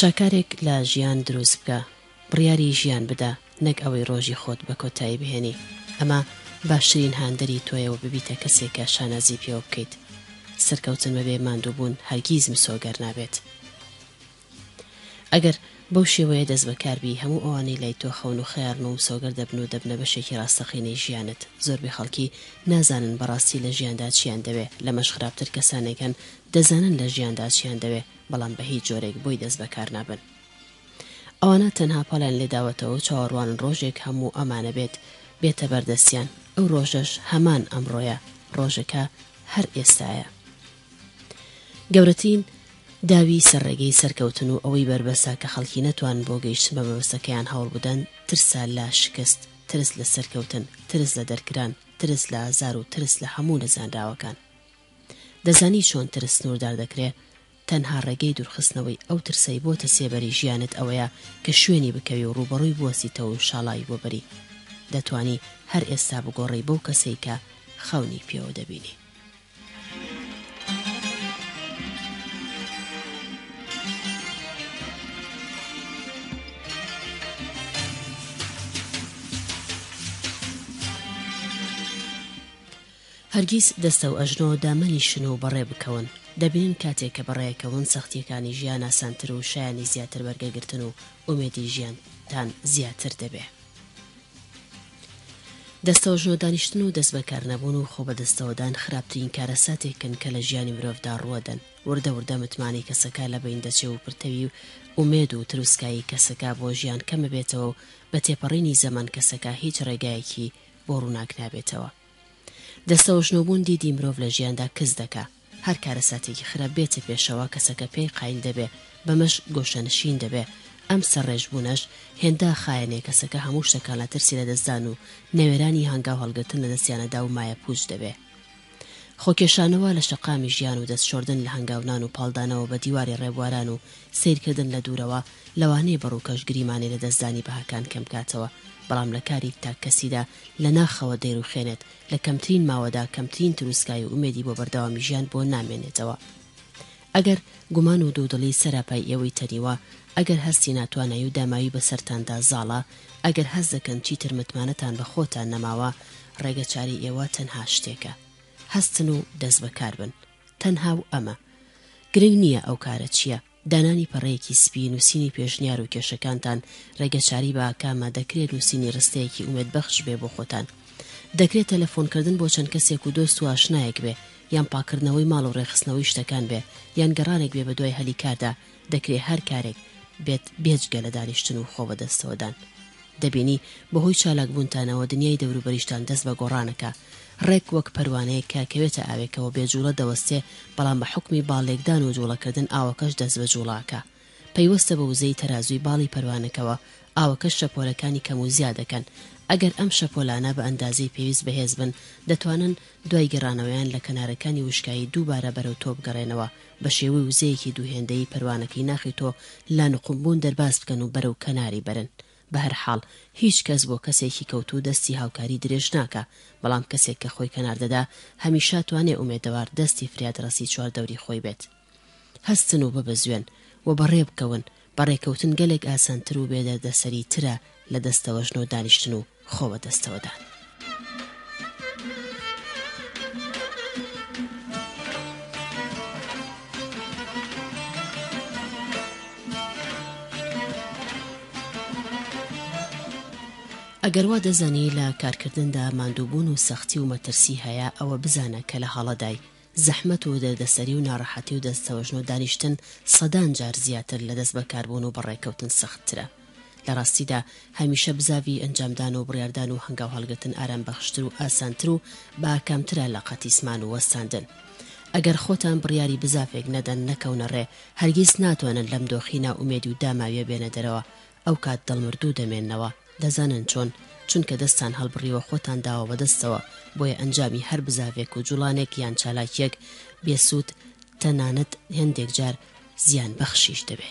شاکارێک لە ژیان دروست بکە بڕیاری ژیان بدە نەک ئەوەی ڕۆژی خۆت بە کۆتایی بهێنی ئەمە باشترین هاندەری تۆیە و ببیتە کەسێکە شانازی پێوە بکەیت سەرکەوتن بەبێ ماندووبوون هەرگیز مسۆگەر نابێت. ئەگەر بەو شێوەیە دەست بەکار بی هەموو ئەوانەی لای تۆ خەون و خەیاڵن و مسۆگەر دەبن و دەبنە بەشێکی ڕاستەقینەی ژیانت زۆربەی خەڵکی نازانن بەڕاستی لە ژیاندا چیان دەوێ لەمەش خراپتر کەسانێک هەن دەزانن لە ژیاندا چیان دەوێ بەڵام بە هیچ جۆرێک بۆی دەست بەکار نابن ئەوانە تەنها پاڵیان لێداوەتەوە و چاوەڕوانن ڕۆژێک هەموو ئەمانە بێت بێتە بەردەستیان ئەو ڕۆژەش هەمان ئەمڕۆیە ڕۆژەکە هەر ئێستایە گەورەترین داوی سەر ڕێگەی سەرکەوتن و ئەوەی بەربەسە کە خەڵکی نەتوان بۆ گەیشتن بە مەبەستەکەیان هەوڵبدەن ترسە لە شکست، ترس لە سەرکەوتن، ترس لە دەرکران، ترس لە ئازار و ترس لە هەموو نەزانراوەکان. دەزانی چۆن ترس سنووردار دەکرێ؟ تەنها ڕێگەی دوورخستنەوەی ئەو ترسەی بۆتە سێبەری ژیانت ئەوەیە کە شوێنی بکەوی و ڕووبەڕووی بوەستیتەوە و شاڵاوی بۆ بەری. دەتوانی هەر ئێستا بگۆڕێی بەو کەسەی کە خەونی پێوە دەبینی. هەرگیز دەستە و ئەژنۆ دامەنیشن و بەڕێ بکەون دەبینن کاتێک کە بەڕێکەون سەختیەکانی ژیان ئاسانتر و شایانی زیاتر بەرگەگرتن و ئومێدی ژیانتان زیاتر دەبێ. دەستەوەژنەو دانیشتن و دەست بەکار نەبوون و خۆ بەدەستەوەدان خراپترین کارەساتێکن کە لە ژیانی مرۆڤدا ڕووەدەن، وردە وردە متمانەی کەسەکە لە بەین دەچێ و پرتەوی و ئومێد و تروسکایی کەسەکە بۆ ژیان کەمەبێتەوە و بە تێپەڕینی زەمەن کەسەکە هیچ ڕێگایەکی بۆ ڕووناک نابێتەوە. دەستەوەژنەوبوون دیدی مرۆڤ لە ژیاندا کز دەکا. هەر کارەساتێکی خراپ بێتە پێشەوە کەسەکە پێی قایل دەبێ، بەمەش گۆشەنشین دەبێ. ئەم سەرڕێژبوونەش هێندە خایەنێ کەسەکە هەموو شتەکان لە ترسی لەدەستدان و نەوێرانی هەنگاو هەڵگرتن لە دەستیانەدا و مایەپووچ دەبێ. خۆکێشانەوە لە شەقامی ژیان و دەست شۆردن لە هەنگاونان و پاڵدانەوە بە دیواری ڕێبواران و سەیرکردن لە دوورەوە لەوانەیە بە ڕووکەش گریمانەی لەدەستدانی بەهاکان کەمکاتەوە بەڵام لە کاری تاک کەسیدا لە ناخەوە دەیڕووخێنێت لە کەمترین ماوەدا کەمترین تروسکایی و ئومێدی بۆ بەردەوامی ژیان بۆ نامێنێتەوە. ئەگەر گومان و دوودڵی سەراپای ئێوەی تەنیوە، ئەگەر هەستی ناتوانایی و داماوی بەسەرتاندا زاڵە، ئەگەر هەست دەکەن چیتر متمانەتان بە خۆتان نەماوە، ڕێگە چارەی ئێوە تەنها شتێکە. هەستن و دەستبەکاربن. تەنها و ئەمە. گرنگ نییە ئەو کارە چییە. دانانی پەڕەیەکی سپی نووسینی پێشنیار و کێشەکانتان ڕێگەچاری بە ئاکامە، دەکرێت نووسینی ڕستەیەکی ئومێدبەخش بێ بۆ خۆتان. دەکرێت تەلەفۆنکردن بۆ چەند کەسێک و دۆست و ئاشنایەک بێ، یان پاککردنەوەی ماڵ و ڕێکخستنەوەی شتەکان بێ، یان گەڕانێک بێ بەدوای هەلی کاردا، دەکرێ هەر کارێک بێت بێجگە لە دانیشتن و خۆبەدەستەوەدان. دەبینی بەهۆی چالاک بوونتانەوە دنیای دەوروبەریشتان دەست بە گۆڕانەکا. ڕێک وەک پەروانەیەک کە کەوێتە ئاوێکەوە بێ جووڵە دەوەستێ، بەڵام بە حوکمی باڵ لێکدان و جووڵەکردن ئاوەکەش دەست بە جووڵە ئەکا. پەیوەستە بە وزەی تەرازووی باڵی پەروانەکەوە، ئاوەکەش شەپۆلەکانی کەم و زیا دەکەن. ئەگەر ئەم شەپۆلانە بە ئەندازەی پێویست بەهێز بن، دەتوانن دوای گەڕانەوەیان لە کەنارەکانی وشکایی دووبارە بەرەو تۆ بگەڕێنەوە بە شێوەی وزەیەکی دوو هێندەیی پەروانەکەی ناخی تۆ لە نقوم بوون دەرباز بکەن و بەرەو کەناری بەرن. بە هەر حاڵ هیچ کەس بۆ کەسێکی کەوتوو دەستی هاوکاری درێژ ناکا، بەڵام کەسێک کە خۆی کەنار دەدا هەمیشە توانێ ئومێدەوار دەستی فریادڕەسی چواردەوری خۆی بێت. هەستن و ببزوێن و بەڕێ بکەون بە ڕێکەوتن گەلێک ئاسانتر و بێدەردەسەری ترە لە دەستەوەژنۆ دانیشتن و خۆ بە دەستەوەدان. ئەگەر وا دەزانی لە کارکردندا ماندووبوون و سەختی و مەترسی هەیە ئەوە بزانە کە لە هەڵەدای زەحمەت و دەردەسەری و ناڕەحەتی و دەست تەوژنە و دانیشتن سەدان جار زیاتر لە دەست بەکاربوون و بەڕێکەوتن سەختترە. لە ڕاستیدا هەمیشە بزاڤی ئەنجامدان و بڕیاردان و هەنگاو هەڵگرتن ئارامبەخشتر و ئاسانتر و بەئاکامترە لە قەتیسمان و وەستاندن. ئەگەر خۆتان بڕیاری بزاڤێک نەدەن نەکەونە ڕێ هەرگیز ناتوانن لەم دۆخی نائومێدی و داماویە بێنە دەرەوە ئەو کات دڵمردوو دەمێنەوە دەزانن چۆن چونکە دەستان هەڵبڕیوە خۆتان داوە بەدەستەوە بۆیە ئەنجامی هەر بزاڤێک و جوڵانێک یان چالاکیەک بێسوود تەنانەت هێندێک جار زیان بەخشیش دەبێ.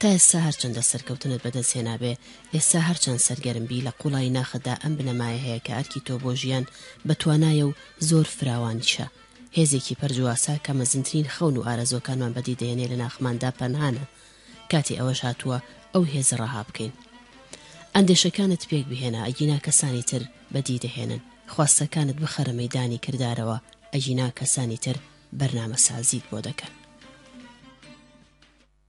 تا ئێستا هەرچەندە سەرکەوتنت بەدەست هێنابێ، ئێستا هەرچەند سەرگەرم بی لە قوڵایی ناخەدا ئەم بنەمایە هەیە کە ئەرکی تۆ بۆ ژیان بە توانایە و زۆر فراوانیشە. هێزێکی پەرج و ئاسا کە مەزنترین خەون و ئارەزووەکانمان بەدی دەهێنێ لە ناخماندا پەنهانە. کاتی ئەوەش هاتووە ئەو هێزە ڕەها بکەین. ئەندێشەکانت پێک بهێنە ئەگینا کەسانی تر بەدی دەهێنن. خواستەکانت بخەرە مەیدانی کردارەوە ئەگینا کەسانی تر بەرنامەسازیت بۆ دەکەن.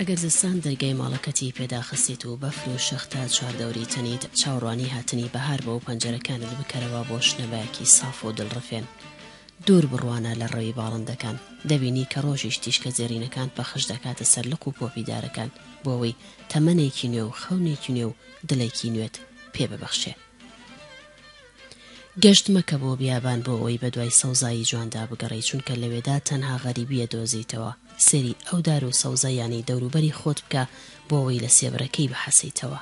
ئەگەر زستان دەرگای ماڵەکەتی پێ داخستیت و بەفر و شەختە چواردەوری تەنیت، چاوڕوانی هاتنی بەهار بە و پەنجەرەکانت بکەرەوە بۆ شنەبایەکی ساف و دڵڕفێن. دوور بڕوانە لە ڕەوی باڵندەکان. دەبینی کە ڕۆژیش تیشکە زێڕینەکان پەخش دەکاتە سەر لق و پۆپی دارەکان بۆ ئەوەی تەمەنێکی نوێ و خەونێکی نوێ و دڵێکی نوێت پێ ببەخشێ. گەشت مەکە بۆ بیابان بۆ ئەوەی بەدوای سەوزایی جواندا بگەڕێی چونکە لەوێدا تەنها غەریبی ئەدۆزیتەوە، سەیری ئەو دار و سەوزە یانەی دەوروبەری خۆت بکە بۆ ئەوەی لە سێبەرەکەی بحەسیتەوە.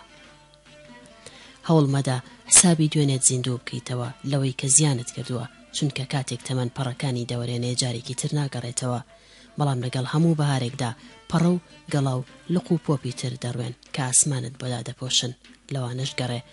هەوڵ مەدە حسابی دوێنێت زیندوو بکەیتەوە لەوەی کە زیانت کردووە چونکە کاتێک تەمەن پەڕەکانی دەوەرێنێ جارێکی تر ناگەڕێتەوە بەڵام لەگەڵ هەموو بەهارێکدا پەڕە و گەڵا و لق و پۆپی تر دەڕوێن کە ئاسمانت بۆ دادەپۆشن لەوانەش گەڕێ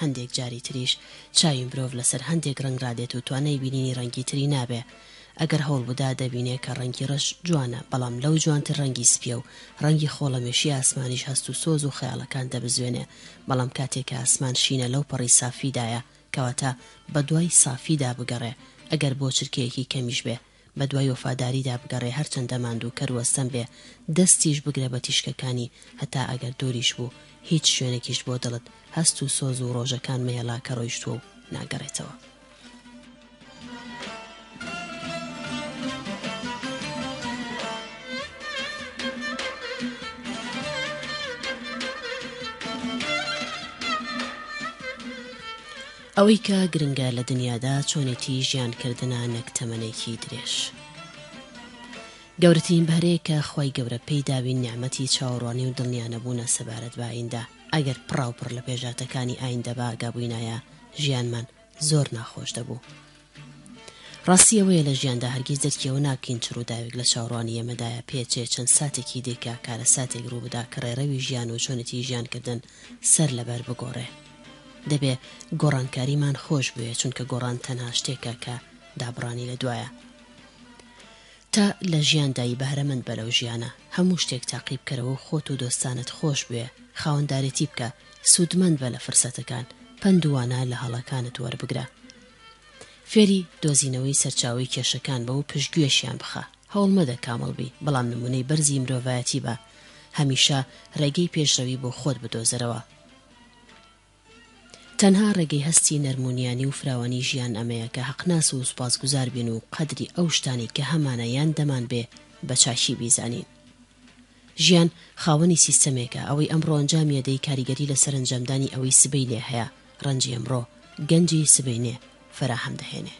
هەندێک جاری تریش چاوی مرۆڤ لەسەر هەندێک ڕەنگ ڕادێت و توانای بینینی ڕەنگی تری نابێ. ئەگەر هەوڵ بدا دەبینێ کە ڕەنگی ڕەش جوانە، بەڵام لەو جوانتر ڕەنگی سپییە و ڕەنگی خۆڵەمێشی ئاسمانیش هەست و سۆز و خەیاڵەکان دەبزوێنێ، بەڵام کاتێ کە ئاسمان شینە لەو پەڕی سافیدایە، کەواتە بەدوای سافیدا بگەڕێ، ئەگەر بۆ چرکەیەکی کەمیش بێ. بەدوای وەفاداریدا بگەڕێ هەرچەندە ماندووکەر و ستەم بێ دەستیش بگرە بە تیشکەکانی هەتا ئەگەر دووریش بوو هیچ شوێنێکیشت بۆ دڵت هەست و سۆز و ڕۆژەکان مەهێڵا کە ڕۆیشتووە و ناگەڕێتەوە. ئەوەی کە گرنگە لە دنیادا چۆنێتی ژیان کردنە نەک تەمەنێکی درێژ. گەورەترین بەهرەیەک کە خوای گەورە پێی داوین نیعمەتی چاوەڕوانی و دڵنیا نەبوونە سەبارەت بە ئایندە، ئەگەر پڕاوپڕ لە پێشهاتەکانی ئایندە بە ئاگابووینایە ژیانمان زۆر ناخۆش دەبوو، ڕاستی ئەوەیە لە ژیاندا هەرگیز دەرکیەوە ناکەین چ ڕووداوێک لە چاوڕوانی ئێمەدایە پێ چێ چەند ساتێکی دێکا کارەساتێک ڕووبدا کە ڕێڕەوی ژیان و چۆنێتی ژیان کردن سەر لەبەر بگۆڕێ دەبێ گۆڕانکاریمان خۆش بوێ چونکە گۆڕان تەنها شتێکە کە دابڕانی لە دوایە تا لە ژیاندایی بەهرەمەند بە لەو ژیانە هەموو شتێک تاقیب کەرەوە و خۆت و دۆستانت خۆش بوێ خاوەندارێتی بکە سوودمەند بە لە فرسەتەکان پندوانە لە هەڵەکانت وەربگرە فێری دۆزینەوەی سەرچاوەی کێشەکان بە و پشتگوێشیان بخە، هەوڵمەدە کامڵ بی، بەڵام نمونەی بەرزی مرۆڤایەتی بە، هەمیشە ڕێگەی پێشڕەوی بۆ خۆت بدۆزەرەوە. تەنها ڕێگەی هەستی نەرمونیانی و فراوانی ژیان ئەمەیە کە هەقناس و سوپاسگوزار بین و قەدری ئەو شتانەی کە هەمانە یان دەمان بێ بە چاکی بیزانین. ژیان خاوەنی سیستەمێکە، ئەوەی ئەمڕۆ ئەنجامی ئەدەی کاریگەری لە سەرەنجامدانی ئەوەی سبەی لێ هەیە، ڕەنجی ئەمڕۆ، گەنجی سبەینێ فەراهەم دەهێنێ.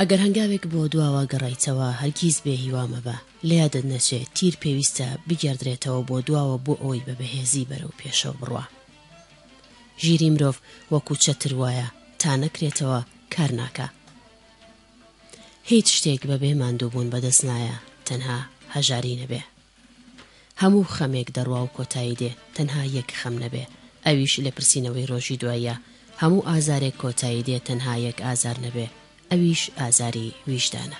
ئەگەر هەنگاوێک بۆ دواوە گەڕایتەوە، هەرگیز بێ هیوا مەبە، لە یادت نەچێ تیر پێویستە بگێڕدرێتەوە بۆ دواوە بۆ ئەوەی بە بەهێزی بەرەو پێشەوە بڕوا. ژیری مرۆڤ وەکو چەتر وایە تا نەکرێتەوە کار ناکا. هیچ شتێک بەبێ ماندووبوون بەدەست نایە تەنها هەژاری نەبێ. هەموو خەمێک دەڕوا و کۆتایی دێ تەنها یەک خەم نەبێ ئەویش لێپرسینەوەی ڕۆژی دواییە، هەموو ئازارێک کۆتایی دێ تەنها یەک ئازار نەبێ ئەویش ئازاری ویژدانە.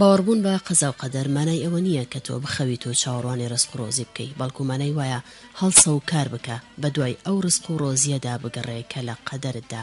باوەڕبوون بە قەزا و قەدەر مانای ئەوە نییە کە تۆ بخەویت و چاوەڕوانی ڕزق و ڕۆزی بکەی، بەڵکو مانای وایە هەڵسە و کار بکە، بەدوای ئەو ڕزق و ڕۆزییەدا بگەڕێ کە لە قەدەرتدا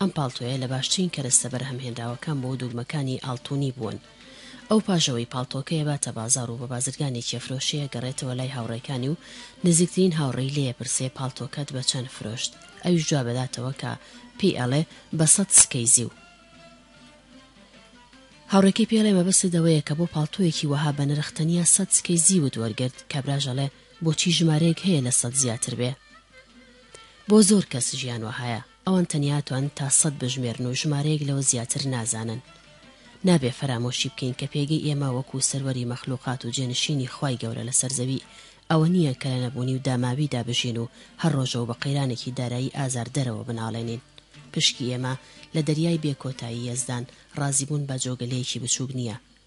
ئەم پاڵتۆیە لە باشترین کەرەستە بەرهەمهێنراوەکان بۆ دوگمەکانی ئاڵتونی بوون. ئەو پاژەوەی پاڵتۆکە ئەباتە بازاڕ و بە بازرگانێکی ئەفرۆشێ ئەگەڕێتەوە لای هاوڕێکانی و نزیکترین هاوڕێی لێ ئەپرسێ پاڵتۆکەت بە چەند فرۆشت؟ ئەویش جواب ئەداتەوە کە پێی ئەڵێ بە سەد سکەی زیو. هاوڕێکەی پێ ئەڵێ مەبەستت ئەوەیە کە بۆ پاڵتۆیەکی وەها بەنرخ تەنیا سەد سکەی زیوت وەرگرت؟ کابراش ئەڵێ بۆچی ژمارەیەک هەیە لە سەد زیاتر بێ؟ بۆ زۆر کەس ژیان وەهایە. ئەوان تەنیا توان تا سەد بژمێرن و ژمارەیەک لەوە زیاتر نازانن. نابێ فەرامۆشی بکەین کە پێگەی ئێمە وەکوو سەروەری مەخلووقات و جێنشینی خوای گەورە لەسەر زەوی، ئەوە نییە کە لە نەبوونی و داماویدا بژین و هەر ڕۆژە و بە قەیرانێکی دارایی ئازاردەرەوە بناڵێنین. پشکی ئێمە لە دەریای بێ کۆتایی یەزدان، ڕازیبوون با جۆگەلەیەکی بچووک نییە.